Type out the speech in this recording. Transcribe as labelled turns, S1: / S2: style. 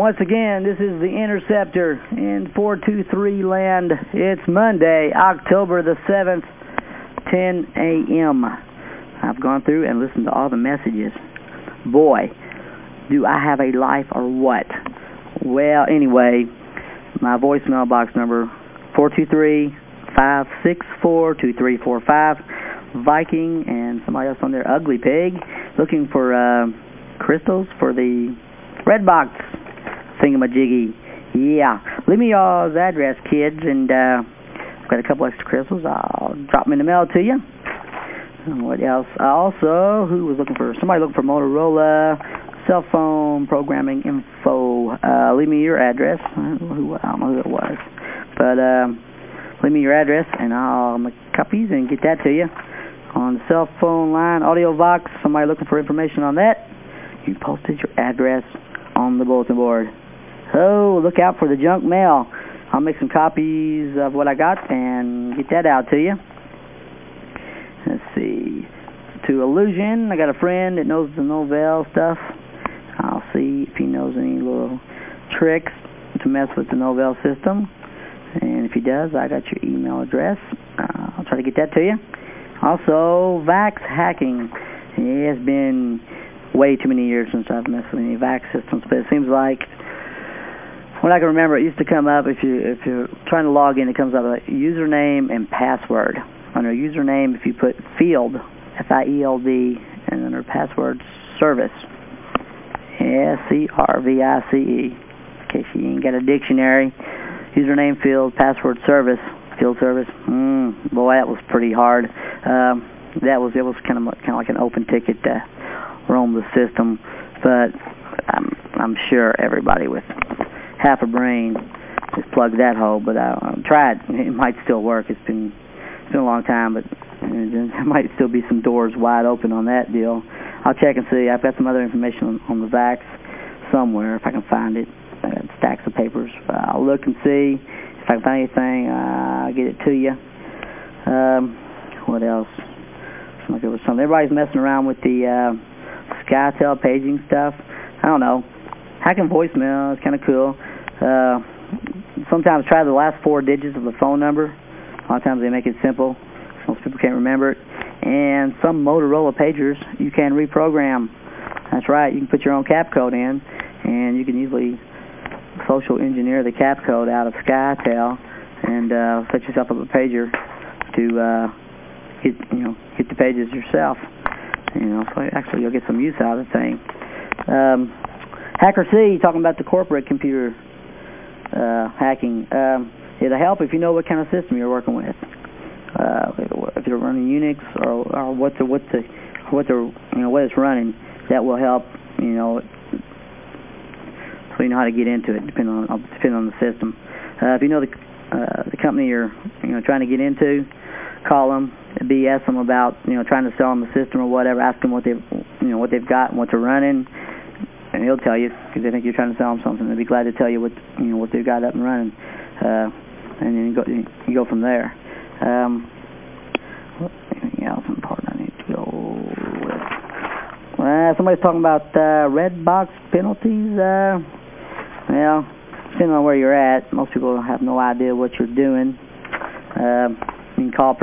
S1: Once again, this is the Interceptor in 423 land. It's Monday, October the 7th, 10 a.m. I've gone through and listened to all the messages. Boy, do I have a life or what? Well, anyway, my voicemail box number 423-564-2345. Viking and somebody else on there, Ugly Pig, looking for uh, crystals for the red box thingamajiggy. Yeah. Leave me y'all's address, kids, and uh, I've got a couple extra crystals. I'll drop them in the mail to you. What else? Also, who was looking for, somebody looking for Motorola cell phone programming info. Uh, leave me your address. I don't know who it was. But um, leave me your address, and I'll make copies and get that to you. On the cell phone line, AudioVox, somebody looking for information on that, you posted your address on the bulletin board. Oh, look out for the junk mail. I'll make some copies of what I got and get that out to you. Let's see. To Illusion, I got a friend that knows the Novell stuff. I'll see if he knows any little tricks to mess with the Novell system. And if he does, I got your email address. Uh, I'll try to get that to you. Also, Vax hacking. It has been way too many years since I've messed with any Vax systems, but it seems like when I can remember, it used to come up if, you, if you're trying to log in, it comes up like username and password. Under username, if you put field, F-I-E-L-D, and under password, service, S-C-R-V-I-C-E. In case you ain't got a dictionary, username field, password service, field service. Mm, boy, that was pretty hard. Um, that was, it was kind of, kind of like an open ticket to roam the system, but I'm, I'm sure everybody with half a brain has plugged that hole, but I, I tried. It might still work. It's been, it's been a long time, but there might still be some doors wide open on that deal. I'll check and see. I've got some other information on, on the VAX somewhere, if I can find it. I got stacks of papers. I'll look and see. If I can find anything, uh, I'll get it to you. Um, what else? Like was something. Everybody's messing around with the uh, SkyTel paging stuff. I don't know. Hacking voicemail is kind of cool. Uh, sometimes try the last four digits of the phone number. A lot of times they make it simple. Most people can't remember it. And some Motorola pagers you can reprogram. That's right. You can put your own cap code in, and you can easily social engineer the cap code out of SkyTel and uh, set yourself up a pager to uh, hit, you know, hit the pages yourself. You know, so actually you'll get some use out of the thing. Um, Hacker C, talking about the corporate computer uh, hacking. Um, it'll help if you know what kind of system you're working with. Uh, if you're running Unix or, or what the what the what the you know what it's running, that will help. You know, so you know how to get into it, depending on depending on the system. Uh, if you know the uh, the company you're you know trying to get into, call them, BS them about you know trying to sell them the system or whatever. Ask them what they you know what they've got and what they're running, and he'll tell you because they think you're trying to sell them something. They'll be glad to tell you what you know what they've got up and running, uh, and then you go you go from there. Um, else important I need to go with? Well, somebody's talking about uh, red box penalties. Uh, well, depending on where you're at, most people have no idea what you're doing. Uh, you can call